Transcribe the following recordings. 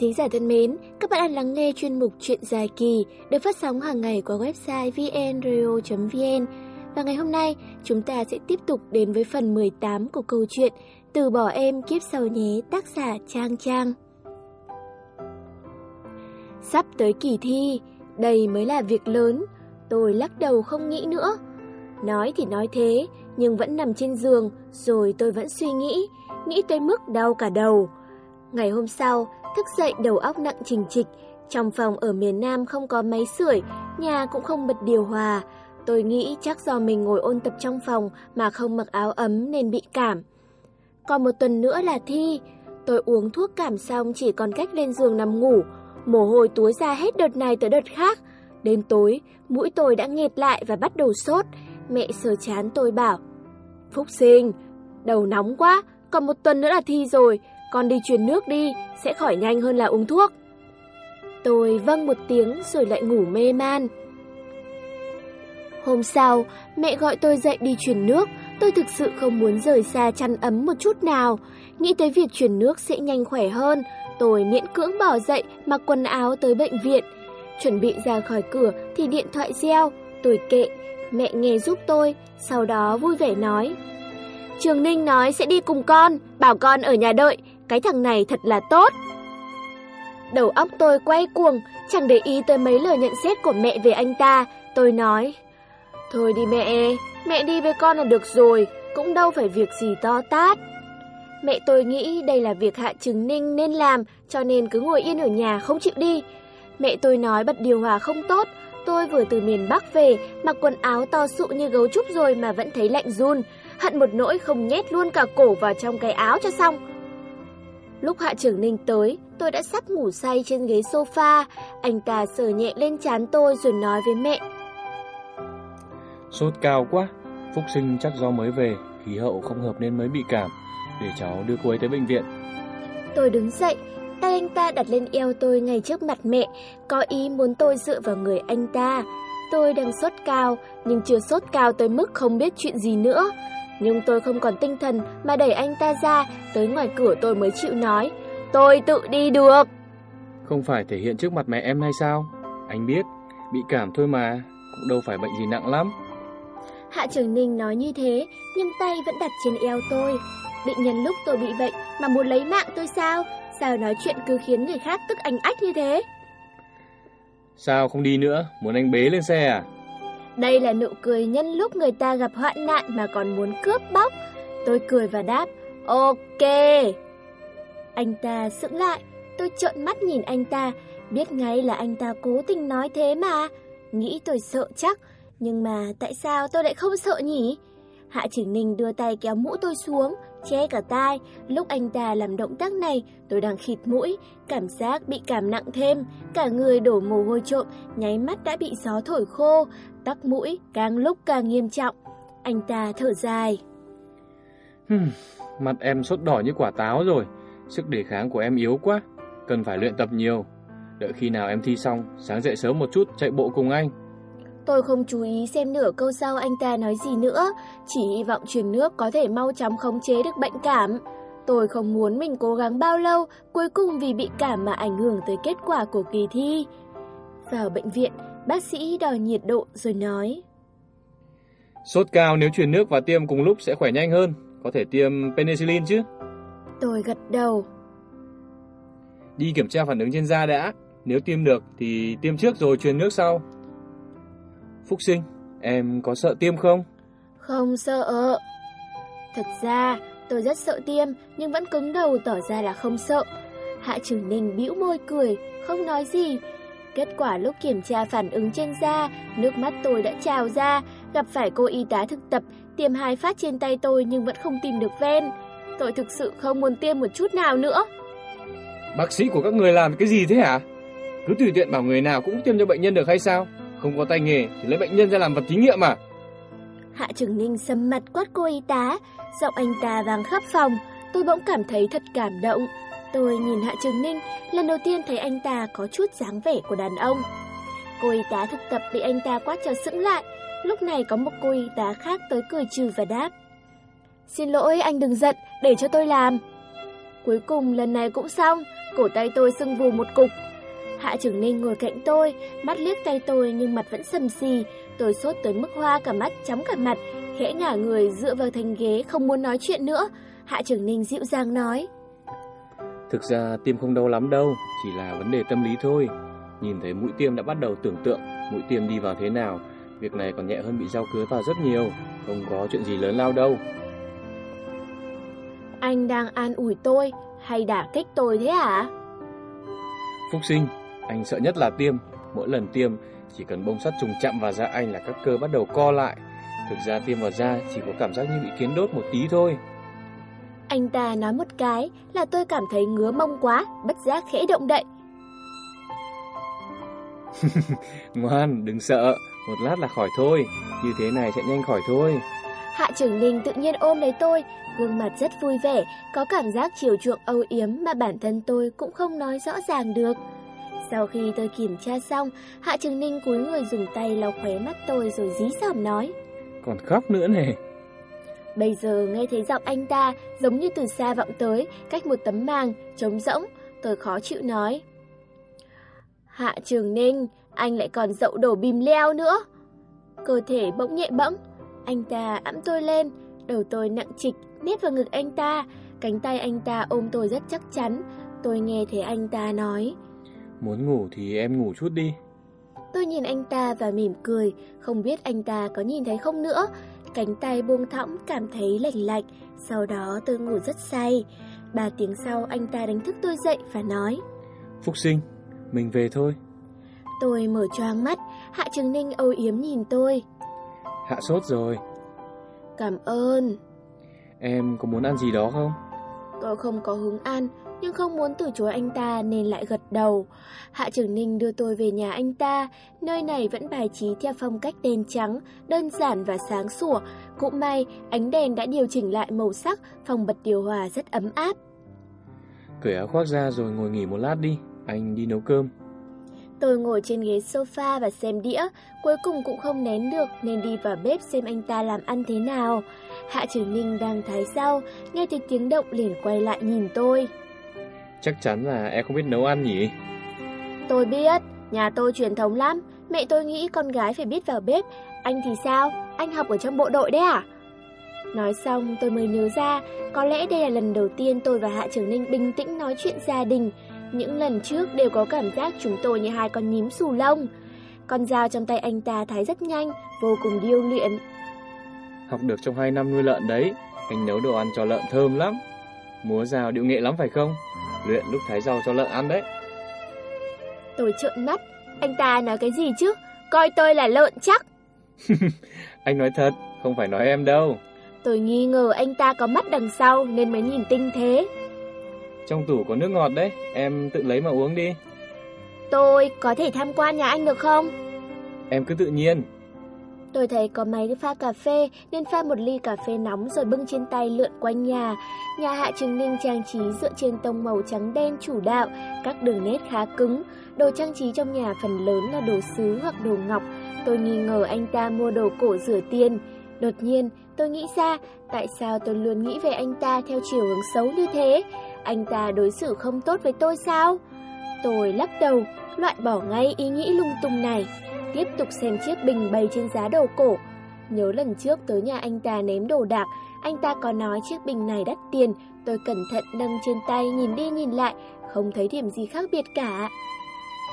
thính giả thân mến, các bạn đang lắng nghe chuyên mục Chuyện dài kỳ được phát sóng hàng ngày qua website vnradio.vn. Và ngày hôm nay, chúng ta sẽ tiếp tục đến với phần 18 của câu chuyện Từ bỏ em kiếp sau nhé, tác giả Trang Trang. Sắp tới kỳ thi, đây mới là việc lớn, tôi lắc đầu không nghĩ nữa. Nói thì nói thế, nhưng vẫn nằm trên giường, rồi tôi vẫn suy nghĩ, nghĩ tới mức đau cả đầu. Ngày hôm sau, thức dậy đầu óc nặng trình trịch, trong phòng ở miền Nam không có máy sưởi, nhà cũng không bật điều hòa. Tôi nghĩ chắc do mình ngồi ôn tập trong phòng mà không mặc áo ấm nên bị cảm. Còn một tuần nữa là thi, tôi uống thuốc cảm xong chỉ còn cách lên giường nằm ngủ, mồ hôi túa ra hết đợt này tới đợt khác. Đến tối, mũi tôi đã nghẹt lại và bắt đầu sốt. Mẹ sờ chán tôi bảo, Phúc sinh, đầu nóng quá, còn một tuần nữa là thi rồi, con đi truyền nước đi, sẽ khỏi nhanh hơn là uống thuốc. Tôi vâng một tiếng rồi lại ngủ mê man. Hôm sau, mẹ gọi tôi dậy đi truyền nước, tôi thực sự không muốn rời xa chăn ấm một chút nào. Nghĩ tới việc truyền nước sẽ nhanh khỏe hơn, tôi miễn cưỡng bỏ dậy mặc quần áo tới bệnh viện. Chuẩn bị ra khỏi cửa thì điện thoại reo, tôi kệ, mẹ nghe giúp tôi, sau đó vui vẻ nói. Trường Ninh nói sẽ đi cùng con, bảo con ở nhà đợi, cái thằng này thật là tốt. Đầu óc tôi quay cuồng, chẳng để ý tới mấy lời nhận xét của mẹ về anh ta. Tôi nói, thôi đi mẹ, mẹ đi với con là được rồi, cũng đâu phải việc gì to tát. Mẹ tôi nghĩ đây là việc Hạ Trừng Ninh nên làm, cho nên cứ ngồi yên ở nhà không chịu đi. Mẹ tôi nói bật điều hòa không tốt, tôi vừa từ miền Bắc về, mặc quần áo to sụ như gấu trúc rồi mà vẫn thấy lạnh run, hận một nỗi không nhét luôn cả cổ vào trong cái áo cho xong. Lúc Hạ Trưởng Ninh tới, tôi đã sắp ngủ say trên ghế sofa, anh ta sờ nhẹ lên trán tôi rồi nói với mẹ. Sốt cao quá, Phúc sinh chắc do mới về, khí hậu không hợp nên mới bị cảm, để cháu đưa cô ấy tới bệnh viện. Tôi đứng dậy, tay anh ta đặt lên eo tôi ngay trước mặt mẹ, có ý muốn tôi dựa vào người anh ta. Tôi đang sốt cao, nhưng chưa sốt cao tới mức không biết chuyện gì nữa. Nhưng tôi không còn tinh thần mà đẩy anh ta ra, tới ngoài cửa tôi mới chịu nói. Tôi tự đi được. Không phải thể hiện trước mặt mẹ em hay sao? Anh biết, bị cảm thôi mà, cũng đâu phải bệnh gì nặng lắm. Hạ Trường Ninh nói như thế, nhưng tay vẫn đặt trên eo tôi. Định nhân lúc tôi bị bệnh mà muốn lấy mạng tôi sao? Sao nói chuyện cứ khiến người khác tức anh ách như thế? Sao không đi nữa? Muốn anh bế lên xe à? Đây là nụ cười nhân lúc người ta gặp hoạn nạn mà còn muốn cướp bóc. Tôi cười và đáp, ok. Anh ta sững lại, tôi trợn mắt nhìn anh ta, biết ngay là anh ta cố tình nói thế mà. Nghĩ tôi sợ chắc, nhưng mà tại sao tôi lại không sợ nhỉ? Hạ Trình Ninh đưa tay kéo mũ tôi xuống, che cả tai. Lúc anh ta làm động tác này, tôi đang khịt mũi, cảm giác bị cảm nặng thêm. Cả người đổ mồ hôi trộm, nháy mắt đã bị gió thổi khô, tắc mũi càng lúc càng nghiêm trọng. Anh ta thở dài. Hmm, mặt em sốt đỏ như quả táo rồi, sức đề kháng của em yếu quá, cần phải luyện tập nhiều. Đợi khi nào em thi xong, sáng dậy sớm một chút chạy bộ cùng anh. Tôi không chú ý xem nửa câu sau anh ta nói gì nữa, chỉ hy vọng truyền nước có thể mau chóng khống chế được bệnh cảm. Tôi không muốn mình cố gắng bao lâu, cuối cùng vì bị cảm mà ảnh hưởng tới kết quả của kỳ thi. Vào bệnh viện, bác sĩ đo nhiệt độ rồi nói. Sốt cao nếu truyền nước và tiêm cùng lúc sẽ khỏe nhanh hơn, có thể tiêm penicillin chứ? Tôi gật đầu. Đi kiểm tra phản ứng trên da đã, nếu tiêm được thì tiêm trước rồi truyền nước sau. Phúc sinh, em có sợ tiêm không? Không sợ. Thật ra, tôi rất sợ tiêm, nhưng vẫn cứng đầu tỏ ra là không sợ. Hạ Trừng Ninh bĩu môi cười, không nói gì. Kết quả lúc kiểm tra phản ứng trên da, nước mắt tôi đã trào ra, gặp phải cô y tá thực tập, tiêm hai phát trên tay tôi nhưng vẫn không tìm được ven. Tôi thực sự không muốn tiêm một chút nào nữa. Bác sĩ của các người làm cái gì thế hả? Cứ tùy tiện bảo người nào cũng tiêm cho bệnh nhân được hay sao? Không có tay nghề thì lấy bệnh nhân ra làm vật thí nghiệm à? Hạ Trường Ninh sầm mặt quát cô y tá, giọng anh ta vang khắp phòng, tôi bỗng cảm thấy thật cảm động. Tôi nhìn Hạ Trường Ninh, lần đầu tiên thấy anh ta có chút dáng vẻ của đàn ông. Cô y tá thực tập bị anh ta quát cho sững lại, lúc này có một cô y tá khác tới cười trừ và đáp. Xin lỗi anh đừng giận, để cho tôi làm. Cuối cùng lần này cũng xong, cổ tay tôi sưng vù một cục. Hạ Trường Ninh ngồi cạnh tôi, mắt liếc tay tôi nhưng mặt vẫn sầm xì. Tôi sốt tới mức hoa cả mắt, chóng cả mặt, khẽ ngả người dựa vào thành ghế không muốn nói chuyện nữa. Hạ Trường Ninh dịu dàng nói. Thực ra tiêm không đau lắm đâu, chỉ là vấn đề tâm lý thôi. Nhìn thấy mũi tiêm đã bắt đầu tưởng tượng mũi tiêm đi vào thế nào. Việc này còn nhẹ hơn bị dao cứa vào rất nhiều, không có chuyện gì lớn lao đâu. Anh đang an ủi tôi hay đả kích tôi thế hả? Phúc sinh, anh sợ nhất là tiêm. Mỗi lần tiêm, chỉ cần bông sắt trùng chạm vào da anh là các cơ bắt đầu co lại. Thực ra tiêm vào da chỉ có cảm giác như bị kiến đốt một tí thôi. Anh ta nói một cái là tôi cảm thấy ngứa mông quá, bất giác khẽ động đậy. Ngoan, đừng sợ, một lát là khỏi thôi, như thế này sẽ nhanh khỏi thôi. Hạ trưởng Ninh tự nhiên ôm lấy tôi, gương mặt rất vui vẻ, có cảm giác chiều chuộng âu yếm mà bản thân tôi cũng không nói rõ ràng được. Sau khi tôi kiểm tra xong, Hạ Trường Ninh cúi người dùng tay lau khóe mắt tôi rồi dí dỏm nói. Còn khóc nữa này. Bây giờ nghe thấy giọng anh ta giống như từ xa vọng tới, cách một tấm màng, trống rỗng, tôi khó chịu nói. Hạ Trường Ninh, anh lại còn dậu đổ bìm leo nữa. Cơ thể bỗng nhẹ bẫng, anh ta ẵm tôi lên, đầu tôi nặng trịch, nét vào ngực anh ta, cánh tay anh ta ôm tôi rất chắc chắn. Tôi nghe thấy anh ta nói. Muốn ngủ thì em ngủ chút đi. Tôi nhìn anh ta và mỉm cười, không biết anh ta có nhìn thấy không nữa. Cánh tay buông thõng cảm thấy lạnh lạnh, sau đó tôi ngủ rất say. Ba tiếng sau anh ta đánh thức tôi dậy và nói. Phúc sinh, mình về thôi. Tôi mở choáng mắt, Hạ Trường Ninh âu yếm nhìn tôi. Hạ sốt rồi. Cảm ơn. Em có muốn ăn gì đó không? Tôi không có hứng ăn, nhưng không muốn từ chối anh ta nên lại gật đầu. Hạ Trường Ninh đưa tôi về nhà anh ta, nơi này vẫn bài trí theo phong cách đen trắng, đơn giản và sáng sủa. Cũng may, ánh đèn đã điều chỉnh lại màu sắc, phòng bật điều hòa rất ấm áp. Cởi áo khoác ra rồi ngồi nghỉ một lát đi, anh đi nấu cơm. Tôi ngồi trên ghế sofa và xem đĩa, cuối cùng cũng không nén được nên đi vào bếp xem anh ta làm ăn thế nào. Hạ Trường Ninh đang thái rau, nghe thấy tiếng động liền quay lại nhìn tôi. Chắc chắn là em không biết nấu ăn nhỉ? Tôi biết, nhà tôi truyền thống lắm, mẹ tôi nghĩ con gái phải biết vào bếp. Anh thì sao? Anh học ở trong bộ đội đấy à? Nói xong tôi mới nhớ ra, có lẽ đây là lần đầu tiên tôi và Hạ Trường Ninh bình tĩnh nói chuyện gia đình. Những lần trước đều có cảm giác chúng tôi như hai con nhím xù lông. Con dao trong tay anh ta thái rất nhanh, vô cùng điêu luyện. Học được trong 2 năm nuôi lợn đấy, anh nấu đồ ăn cho lợn thơm lắm. Múa rào điệu nghệ lắm phải không? Luyện lúc thái rau cho lợn ăn đấy. Tôi trợn mắt, anh ta nói cái gì chứ? Coi tôi là lợn chắc. anh nói thật, không phải nói em đâu. Tôi nghi ngờ anh ta có mắt đằng sau nên mới nhìn tinh thế. Trong tủ có nước ngọt đấy, em tự lấy mà uống đi. Tôi có thể tham quan nhà anh được không? Em cứ tự nhiên. Tôi thấy có máy pha cà phê nên pha một ly cà phê nóng rồi bưng trên tay lượn quanh nhà. Nhà Hạ Trường Ninh trang trí dựa trên tông màu trắng đen chủ đạo, các đường nét khá cứng. Đồ trang trí trong nhà phần lớn là đồ sứ hoặc đồ ngọc. Tôi nghi ngờ anh ta mua đồ cổ rửa tiền. Đột nhiên, tôi nghĩ ra tại sao tôi luôn nghĩ về anh ta theo chiều hướng xấu như thế. Anh ta đối xử không tốt với tôi sao? Tôi lắc đầu, loại bỏ ngay ý nghĩ lung tung này. Tiếp tục xem chiếc bình bày trên giá đồ cổ. Nhớ lần trước tới nhà anh ta ném đồ đạc, anh ta có nói chiếc bình này đắt tiền. Tôi cẩn thận nâng trên tay nhìn đi nhìn lại, không thấy điểm gì khác biệt cả.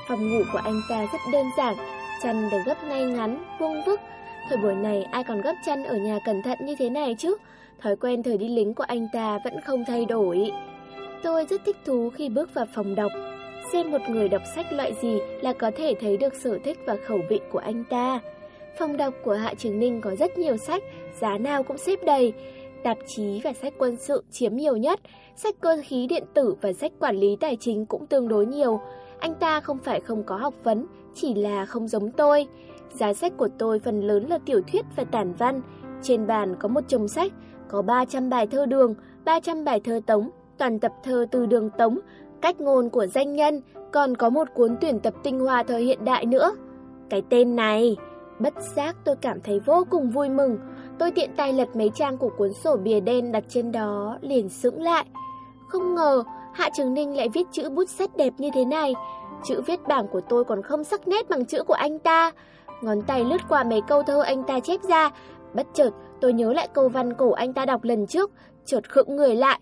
Phòng ngủ của anh ta rất đơn giản, chăn được gấp ngay ngắn, vuông vức. Thời buổi này ai còn gấp chăn ở nhà cẩn thận như thế này chứ? Thói quen thời đi lính của anh ta vẫn không thay đổi. Tôi rất thích thú khi bước vào phòng đọc. Xem một người đọc sách loại gì là có thể thấy được sở thích và khẩu vị của anh ta. Phòng đọc của Hạ Trường Ninh có rất nhiều sách, giá nào cũng xếp đầy. Tạp chí và sách quân sự chiếm nhiều nhất, sách cơ khí điện tử và sách quản lý tài chính cũng tương đối nhiều. Anh ta không phải không có học vấn, chỉ là không giống tôi. Giá sách của tôi phần lớn là tiểu thuyết và tản văn. Trên bàn có một chồng sách, có 300 bài thơ đường, 300 bài thơ tống, toàn tập thơ từ đường tống, cách ngôn của danh nhân, còn có một cuốn tuyển tập tinh hoa thời hiện đại nữa. Cái tên này, bất giác tôi cảm thấy vô cùng vui mừng. Tôi tiện tay lật mấy trang của cuốn sổ bìa đen đặt trên đó, liền sững lại. Không ngờ Hạ Trường Ninh lại viết chữ bút sách đẹp như thế này. Chữ viết bảng của tôi còn không sắc nét bằng chữ của anh ta. Ngón tay lướt qua mấy câu thơ anh ta chép ra. Bất chợt tôi nhớ lại câu văn cổ anh ta đọc lần trước, chợt khựng người lại.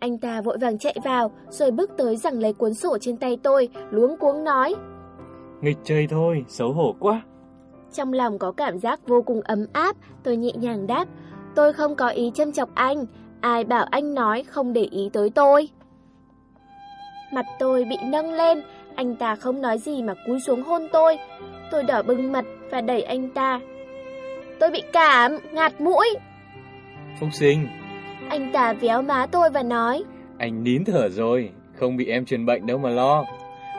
Anh ta vội vàng chạy vào, rồi bước tới giằng lấy cuốn sổ trên tay tôi, luống cuống nói. Nghịch chơi thôi, xấu hổ quá. Trong lòng có cảm giác vô cùng ấm áp, tôi nhẹ nhàng đáp. Tôi không có ý châm chọc anh, ai bảo anh nói không để ý tới tôi. Mặt tôi bị nâng lên, anh ta không nói gì mà cúi xuống hôn tôi. Tôi đỏ bừng mặt và đẩy anh ta. Tôi bị cảm, ngạt mũi. Phúc sinh. Anh ta véo má tôi và nói. Anh nín thở rồi, không bị em truyền bệnh đâu mà lo.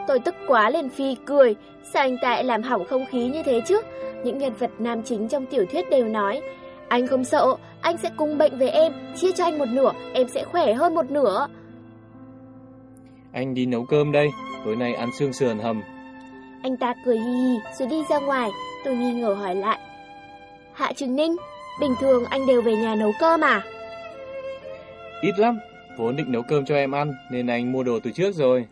Tôi tức quá lên phi cười, sao anh ta lại làm hỏng không khí như thế chứ? Những nhân vật nam chính trong tiểu thuyết đều nói, anh không sợ, anh sẽ cùng bệnh với em, chia cho anh một nửa, em sẽ khỏe hơn một nửa. Anh đi nấu cơm đây, tối nay ăn xương sườn hầm. Anh ta cười hi hi rồi đi ra ngoài, tôi nghi ngờ hỏi lại. Hạ Trừng Ninh, bình thường anh đều về nhà nấu cơm à? Ít lắm, vốn định nấu cơm cho em ăn nên anh mua đồ từ trước rồi.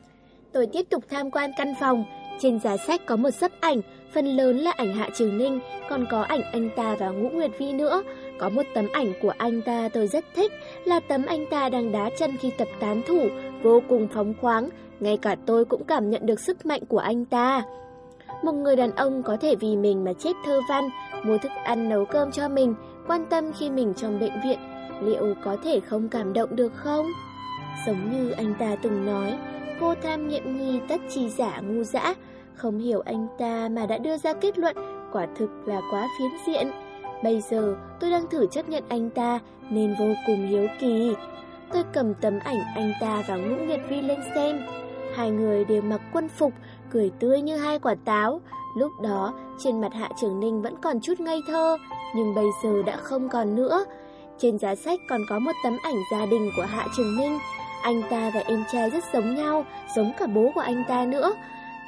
Tôi tiếp tục tham quan căn phòng, trên giá sách có một sấp ảnh, phần lớn là ảnh Hạ Trừ Ninh, còn có ảnh anh ta và Ngũ Nguyệt Vi nữa. Có một tấm ảnh của anh ta tôi rất thích, là tấm anh ta đang đá chân khi tập tán thủ, vô cùng phóng khoáng, ngay cả tôi cũng cảm nhận được sức mạnh của anh ta. Một người đàn ông có thể vì mình mà chết thơ văn, mua thức ăn nấu cơm cho mình, quan tâm khi mình trong bệnh viện, liệu có thể không cảm động được không? Giống như anh ta từng nói, vô tham nhiệm nhi tất chi giả ngu dã, không hiểu anh ta mà đã đưa ra kết luận, quả thực là quá phiến diện. Bây giờ tôi đang thử chấp nhận anh ta nên vô cùng hiếu kỳ. Tôi cầm tấm ảnh anh ta và Ngũ Nguyệt Vi lên xem. Hai người đều mặc quân phục, cười tươi như hai quả táo. Lúc đó, trên mặt Hạ Trường Ninh vẫn còn chút ngây thơ, nhưng bây giờ đã không còn nữa. Trên giá sách còn có một tấm ảnh gia đình của Hạ Trường Ninh. Anh ta và em trai rất giống nhau, giống cả bố của anh ta nữa.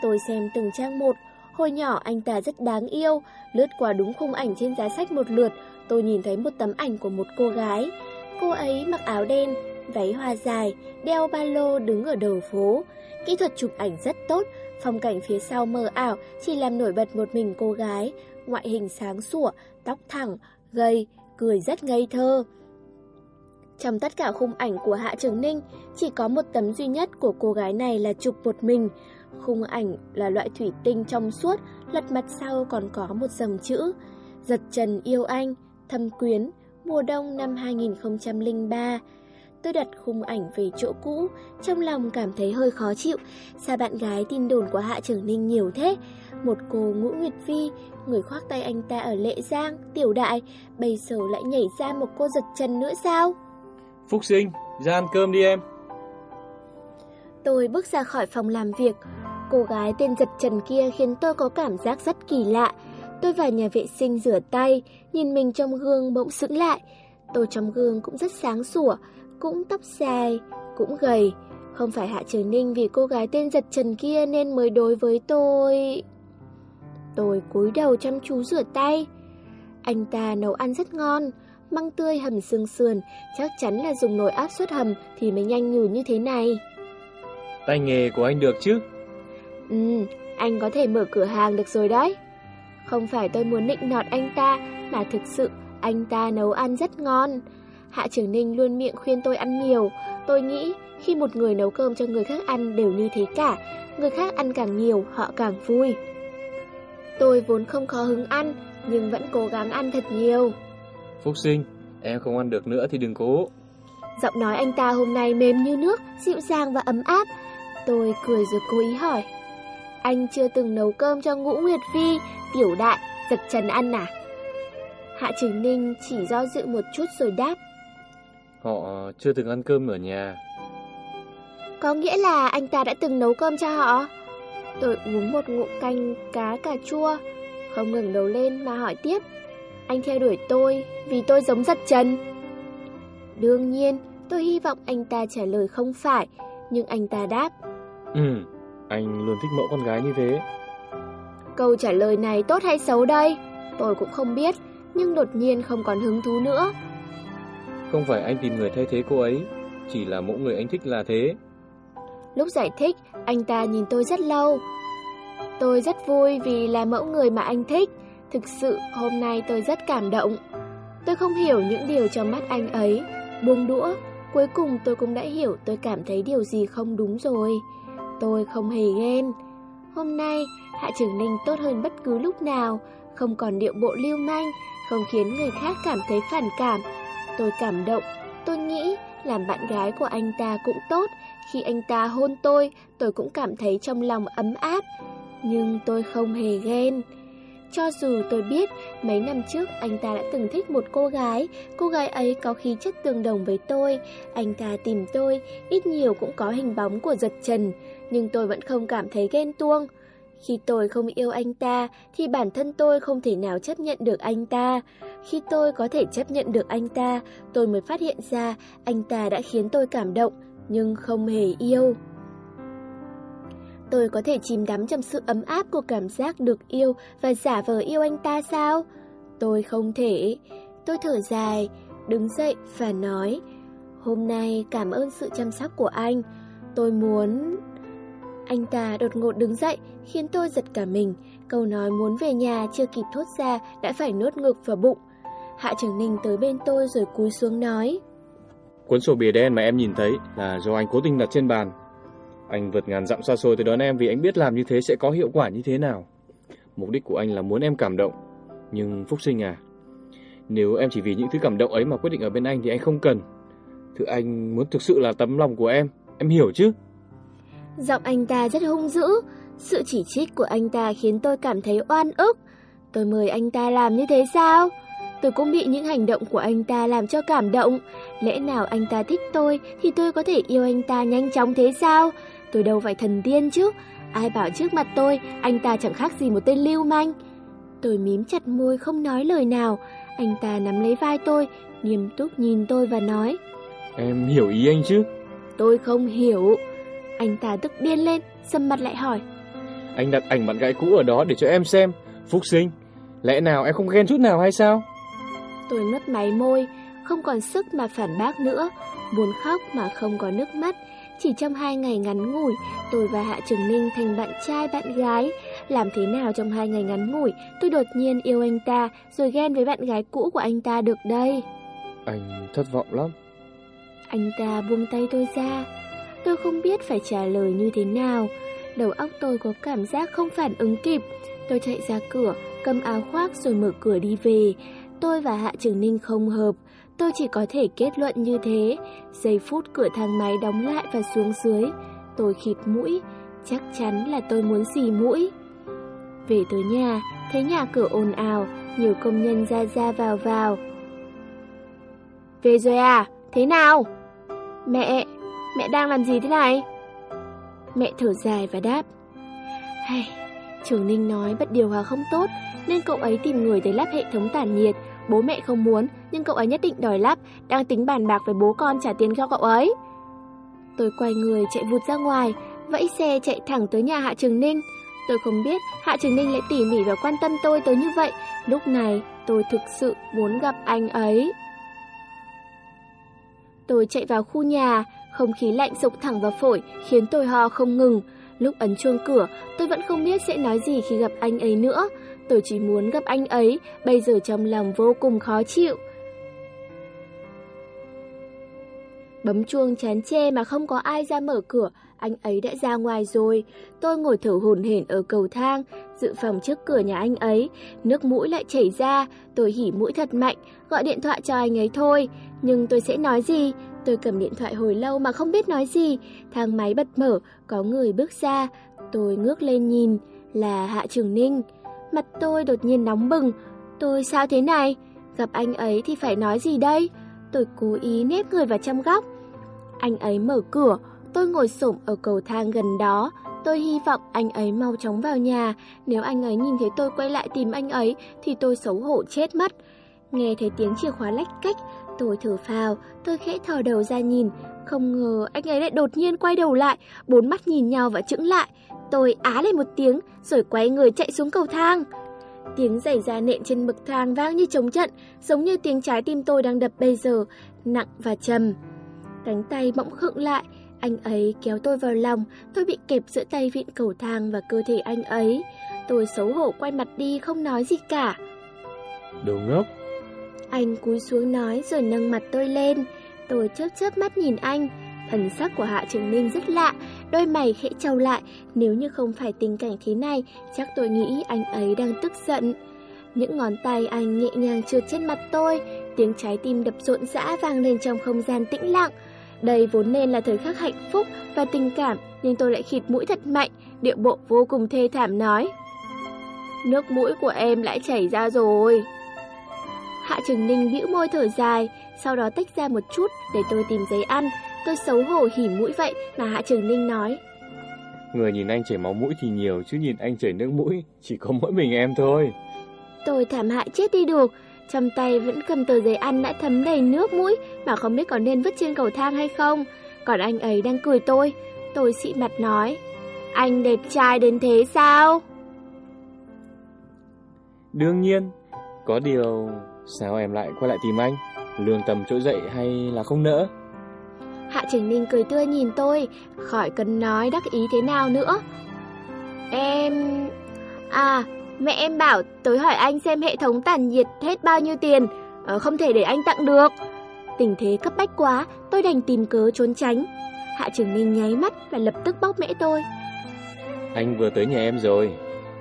Tôi xem từng trang một, hồi nhỏ anh ta rất đáng yêu, lướt qua đúng khung ảnh trên giá sách một lượt, tôi nhìn thấy một tấm ảnh của một cô gái. Cô ấy mặc áo đen, váy hoa dài, đeo ba lô đứng ở đầu phố. Kỹ thuật chụp ảnh rất tốt, phong cảnh phía sau mờ ảo chỉ làm nổi bật một mình cô gái, ngoại hình sáng sủa, tóc thẳng, gầy, cười rất ngây thơ. Trong tất cả khung ảnh của Hạ Trường Ninh, chỉ có một tấm duy nhất của cô gái này là chụp một mình. Khung ảnh là loại thủy tinh trong suốt, lật mặt sau còn có một dòng chữ Giật Trần yêu anh, thâm quyến, mùa đông năm 2003. Tôi đặt khung ảnh về chỗ cũ, trong lòng cảm thấy hơi khó chịu. Sao bạn gái tin đồn của Hạ Trường Ninh nhiều thế? Một cô ngũ nguyệt phi, người khoác tay anh ta ở Lệ Giang, Tiểu Đại, bây giờ lại nhảy ra một cô giật chân nữa sao? Phúc sinh, ra ăn cơm đi em. Tôi bước ra khỏi phòng làm việc. Cô gái tên giật trần kia khiến tôi có cảm giác rất kỳ lạ. Tôi vào nhà vệ sinh rửa tay, nhìn mình trong gương bỗng sững lại. Tôi trong gương cũng rất sáng sủa, cũng tóc dài, cũng gầy. Không phải Hạ Trường Ninh vì cô gái tên giật trần kia nên mới đối với tôi... Tôi cúi đầu chăm chú rửa tay. Anh ta nấu ăn rất ngon, măng tươi hầm xương sườn, chắc chắn là dùng nồi áp suất hầm thì mới nhanh nhừ như thế này. Tay nghề của anh được chứ? Ừ, anh có thể mở cửa hàng được rồi đấy. Không phải tôi muốn nịnh nọt anh ta, mà thực sự anh ta nấu ăn rất ngon. Hạ Trường Ninh luôn miệng khuyên tôi ăn nhiều. Tôi nghĩ khi một người nấu cơm cho người khác ăn đều như thế cả, người khác ăn càng nhiều họ càng vui. Tôi vốn không khó hứng ăn, nhưng vẫn cố gắng ăn thật nhiều. Phúc sinh, em không ăn được nữa thì đừng cố. Giọng nói anh ta hôm nay mềm như nước, dịu dàng và ấm áp. Tôi cười rồi cố ý hỏi. Anh chưa từng nấu cơm cho Ngũ Nguyệt Vi, Tiểu Đại, Giật Trần ăn à? Hạ Trường Ninh chỉ do dự một chút rồi đáp. Họ chưa từng ăn cơm ở nhà. Có nghĩa là anh ta đã từng nấu cơm cho họ? Tôi uống một ngụm canh cá cà chua, không ngừng đầu lên mà hỏi tiếp. Anh theo đuổi tôi vì tôi giống giật trần. Đương nhiên, tôi hy vọng anh ta trả lời không phải, nhưng anh ta đáp. Ừ, anh luôn thích mẫu con gái như thế. Câu trả lời này tốt hay xấu đây? Tôi cũng không biết, nhưng đột nhiên không còn hứng thú nữa. Không phải anh tìm người thay thế cô ấy, chỉ là mẫu người anh thích là thế. Lúc giải thích, anh ta nhìn tôi rất lâu. Tôi rất vui vì là mẫu người mà anh thích. Thực sự hôm nay tôi rất cảm động. Tôi không hiểu những điều trong mắt anh ấy. Buông đũa, cuối cùng tôi cũng đã hiểu tôi cảm thấy điều gì không đúng rồi. Tôi không hề ghen. Hôm nay, Hạ Trường Ninh tốt hơn bất cứ lúc nào, không còn điệu bộ lưu manh, không khiến người khác cảm thấy phản cảm. Tôi cảm động, tôi nghĩ làm bạn gái của anh ta cũng tốt, khi anh ta hôn tôi, tôi cũng cảm thấy trong lòng ấm áp, nhưng tôi không hề ghen. Cho dù tôi biết mấy năm trước anh ta đã từng thích một cô gái, cô gái ấy có khí chất tương đồng với tôi, anh ta tìm tôi, ít nhiều cũng có hình bóng của giật trần, nhưng tôi vẫn không cảm thấy ghen tuông. Khi tôi không yêu anh ta thì bản thân tôi không thể nào chấp nhận được anh ta. Khi tôi có thể chấp nhận được anh ta, tôi mới phát hiện ra anh ta đã khiến tôi cảm động, nhưng không hề yêu. Tôi có thể chìm đắm trong sự ấm áp của cảm giác được yêu và giả vờ yêu anh ta sao? Tôi không thể. Tôi thở dài, đứng dậy và nói, hôm nay cảm ơn sự chăm sóc của anh. Tôi muốn... Anh ta đột ngột đứng dậy, khiến tôi giật cả mình. Câu nói muốn về nhà chưa kịp thốt ra đã phải nuốt ngực vào bụng. Hạ Trường Ninh tới bên tôi rồi cúi xuống nói. Cuốn sổ bìa đen mà em nhìn thấy là do anh cố tình đặt trên bàn. Anh vượt ngàn dặm xa xôi tới đón em vì anh biết làm như thế sẽ có hiệu quả như thế nào. Mục đích của anh là muốn em cảm động. Nhưng Phúc Sinh à, nếu em chỉ vì những thứ cảm động ấy mà quyết định ở bên anh thì anh không cần. Thứ anh muốn thực sự là tấm lòng của em, em hiểu chứ? Giọng anh ta rất hung dữ, sự chỉ trích của anh ta khiến tôi cảm thấy oan ức. Tôi mời anh ta làm như thế sao? Tôi cũng bị những hành động của anh ta làm cho cảm động. Lẽ nào anh ta thích tôi thì tôi có thể yêu anh ta nhanh chóng thế sao? Tôi đâu phải thần tiên chứ. Ai bảo trước mặt tôi anh ta chẳng khác gì một tên lưu manh. Tôi mím chặt môi không nói lời nào. Anh ta nắm lấy vai tôi, nghiêm túc nhìn tôi và nói. Em hiểu ý anh chứ? Tôi không hiểu. Anh ta tức điên lên, sầm mặt lại hỏi. Anh đặt ảnh bạn gái cũ ở đó để cho em xem. Phúc sinh, lẽ nào em không ghen chút nào hay sao? Tôi mất máy môi, không còn sức mà phản bác nữa, buồn khóc mà không có nước mắt. Chỉ trong hai ngày ngắn ngủi, tôi và Hạ Trường Ninh thành bạn trai bạn gái. Làm thế nào trong hai ngày ngắn ngủi, tôi đột nhiên yêu anh ta, rồi ghen với bạn gái cũ của anh ta được đây. Anh thất vọng lắm. Anh ta buông tay tôi ra. Tôi không biết phải trả lời như thế nào. Đầu óc tôi có cảm giác không phản ứng kịp. Tôi chạy ra cửa, cầm áo khoác rồi mở cửa đi về. Tôi và Hạ Trường Ninh không hợp, tôi chỉ có thể kết luận như thế. Giây phút cửa thang máy đóng lại và xuống dưới, tôi khịt mũi, chắc chắn là tôi muốn xì mũi. Về tới nhà, thấy nhà cửa ồn ào, nhiều công nhân ra ra vào vào. Về rồi à? Thế nào? Mẹ, mẹ đang làm gì thế này? Mẹ thở dài và đáp. Hay, Trường Ninh nói bật điều hòa không tốt, nên cậu ấy tìm người để lắp hệ thống tản nhiệt, Bố mẹ không muốn, nhưng cậu ấy nhất định đòi lắp, đang tính bàn bạc với bố con trả tiền cho cậu ấy. Tôi quay người chạy vụt ra ngoài, vẫy xe chạy thẳng tới nhà Hạ Trường Ninh. Tôi không biết Hạ Trường Ninh lại tỉ mỉ và quan tâm tôi tới như vậy. Lúc này tôi thực sự muốn gặp anh ấy. Tôi chạy vào khu nhà, không khí lạnh sộc thẳng vào phổi khiến tôi ho không ngừng. Lúc ấn chuông cửa, tôi vẫn không biết sẽ nói gì khi gặp anh ấy nữa. Tôi chỉ muốn gặp anh ấy, bây giờ trong lòng vô cùng khó chịu. Bấm chuông chán chê mà không có ai ra mở cửa, anh ấy đã ra ngoài rồi. Tôi ngồi thở hổn hển ở cầu thang, dự phòng trước cửa nhà anh ấy. Nước mũi lại chảy ra, tôi hỉ mũi thật mạnh, gọi điện thoại cho anh ấy thôi. Nhưng tôi sẽ nói gì? Tôi cầm điện thoại hồi lâu mà không biết nói gì. Thang máy bật mở, có người bước ra. Tôi ngước lên nhìn, là Hạ Trường Ninh. Mặt tôi đột nhiên nóng bừng. Tôi sao thế này? Gặp anh ấy thì phải nói gì đây? Tôi cố ý nép người vào trong góc. Anh ấy mở cửa, tôi ngồi xổm ở cầu thang gần đó. Tôi hy vọng anh ấy mau chóng vào nhà. Nếu anh ấy nhìn thấy tôi quay lại tìm anh ấy thì tôi xấu hổ chết mất. Nghe thấy tiếng chìa khóa lách cách, tôi thở phào, tôi khẽ thò đầu ra nhìn. Không ngờ anh ấy lại đột nhiên quay đầu lại, bốn mắt nhìn nhau và chững lại. Tôi á lên một tiếng, rồi quay người chạy xuống cầu thang. Tiếng giày da nện trên bậc thang vang như trống trận, giống như tiếng trái tim tôi đang đập bây giờ, nặng và trầm. cánh tay bỗng khựng lại, anh ấy kéo tôi vào lòng, tôi bị kẹp giữa tay vịn cầu thang và cơ thể anh ấy. Tôi xấu hổ quay mặt đi không nói gì cả. Đồ ngốc. Anh cúi xuống nói rồi nâng mặt tôi lên. Tôi chớp chớp mắt nhìn anh. Thần sắc của Hạ Trường Ninh rất lạ, đôi mày khẽ trao lại. Nếu như không phải tình cảnh thế này, chắc tôi nghĩ anh ấy đang tức giận. Những ngón tay anh nhẹ nhàng trượt trên mặt tôi, tiếng trái tim đập rộn rã vang lên trong không gian tĩnh lặng. Đây vốn nên là thời khắc hạnh phúc và tình cảm, nhưng tôi lại khịt mũi thật mạnh, điệu bộ vô cùng thê thảm nói. Nước mũi của em lại chảy ra rồi. Hạ Trường Ninh bĩu môi thở dài, sau đó tách ra một chút để tôi tìm giấy ăn. Tôi xấu hổ hỉ mũi vậy mà Hạ Trường Ninh nói. Người nhìn anh chảy máu mũi thì nhiều, chứ nhìn anh chảy nước mũi chỉ có mỗi mình em thôi. Tôi thảm hại chết đi được, trong tay vẫn cầm tờ giấy ăn đã thấm đầy nước mũi mà không biết có nên vứt trên cầu thang hay không. Còn anh ấy đang cười tôi. Tôi xị mặt nói. Anh đẹp trai đến thế sao? Đương nhiên, có điều sao em lại quay lại tìm anh? Lương tầm chỗ dậy hay là không nỡ? Hạ Trình Ninh cười tươi nhìn tôi, khỏi cần nói đắc ý thế nào nữa. Em... À, Mẹ em bảo tới hỏi anh xem hệ thống tản nhiệt hết bao nhiêu tiền, ờ, không thể để anh tặng được. Tình thế cấp bách quá, tôi đành tìm cớ trốn tránh. Hạ Trường Ninh nháy mắt và lập tức bóc mẽ tôi. Anh vừa tới nhà em rồi.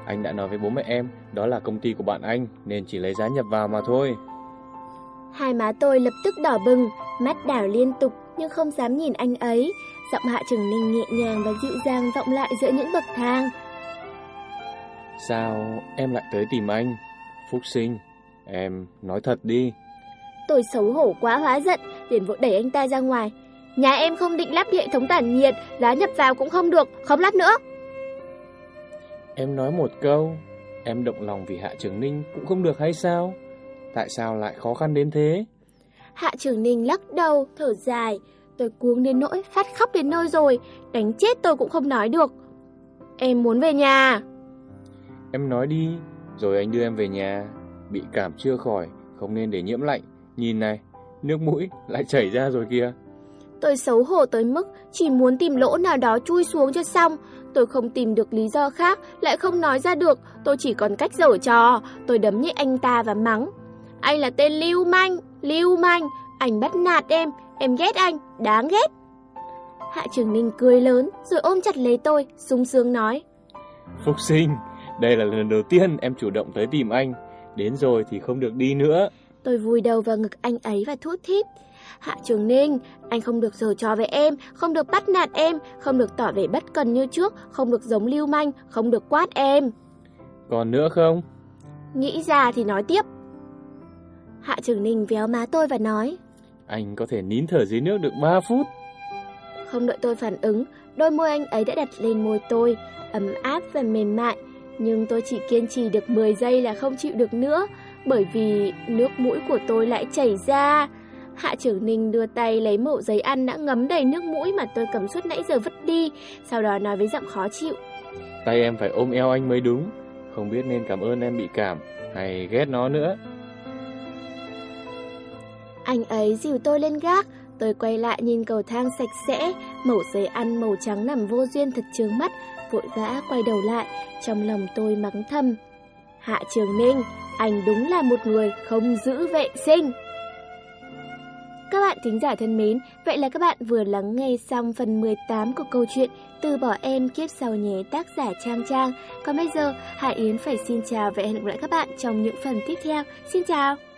Anh đã nói với bố mẹ em, đó là công ty của bạn anh, nên chỉ lấy giá nhập vào mà thôi. Hai má tôi lập tức đỏ bừng, mắt đảo liên tục nhưng không dám nhìn anh ấy. Giọng Hạ Trường Ninh nhẹ nhàng và dịu dàng vọng lại giữa những bậc thang. Sao em lại tới tìm anh? Phúc sinh, em nói thật đi. Tôi xấu hổ quá hóa giận, liền vội đẩy anh ta ra ngoài. Nhà em không định lắp hệ thống tản nhiệt, giá nhập vào cũng không được, không lắp nữa. Em nói một câu, em động lòng vì Hạ Trường Ninh cũng không được hay sao? Tại sao lại khó khăn đến thế? Hạ Trường Ninh lắc đầu, thở dài. Tôi cuống đến nỗi phát khóc đến nơi rồi, đánh chết tôi cũng không nói được. Em muốn về nhà. Em nói đi, rồi anh đưa em về nhà. Bị cảm chưa khỏi, không nên để nhiễm lạnh. Nhìn này, nước mũi lại chảy ra rồi kìa. Tôi xấu hổ tới mức chỉ muốn tìm lỗ nào đó chui xuống cho xong. Tôi không tìm được lý do khác, lại không nói ra được. Tôi chỉ còn cách dở trò. Tôi đấm nhích anh ta và mắng. Anh là tên Lưu Manh, Lưu Manh. Anh bắt nạt em, em ghét anh, đáng ghét. Hạ Trường Ninh cười lớn rồi ôm chặt lấy tôi, sung sướng nói. Phúc sinh, đây là lần đầu tiên em chủ động tới tìm anh. Đến rồi thì không được đi nữa. Tôi vùi đầu vào ngực anh ấy và thút thít. Hạ Trường Ninh, anh không được giở trò với em, không được bắt nạt em, không được tỏ vẻ bất cần như trước, không được giống lưu manh, không được quát em. Còn nữa không? Nghĩ ra thì nói tiếp. Hạ Trường Ninh véo má tôi và nói. Anh có thể nín thở dưới nước được 3 phút. Không đợi tôi phản ứng, đôi môi anh ấy đã đặt lên môi tôi, ấm áp và mềm mại. Nhưng tôi chỉ kiên trì được 10 giây là không chịu được nữa, bởi vì nước mũi của tôi lại chảy ra. Hạ trưởng Ninh đưa tay lấy mẩu giấy ăn đã ngấm đầy nước mũi mà tôi cầm suốt nãy giờ vứt đi, sau đó nói với giọng khó chịu. Tay em phải ôm eo anh mới đúng, không biết nên cảm ơn em bị cảm hay ghét nó nữa. Anh ấy dìu tôi lên gác, tôi quay lại nhìn cầu thang sạch sẽ, mẩu giấy ăn màu trắng nằm vô duyên thật trướng mắt, vội vã quay đầu lại, trong lòng tôi mắng thầm. Hạ Trường Ninh, anh đúng là một người không giữ vệ sinh. Các bạn thính giả thân mến, vậy là các bạn vừa lắng nghe xong phần 18 của câu chuyện Từ bỏ em kiếp sau nhé tác giả Trang Trang. Còn bây giờ, Hải Yến phải xin chào và hẹn gặp lại các bạn trong những phần tiếp theo. Xin chào!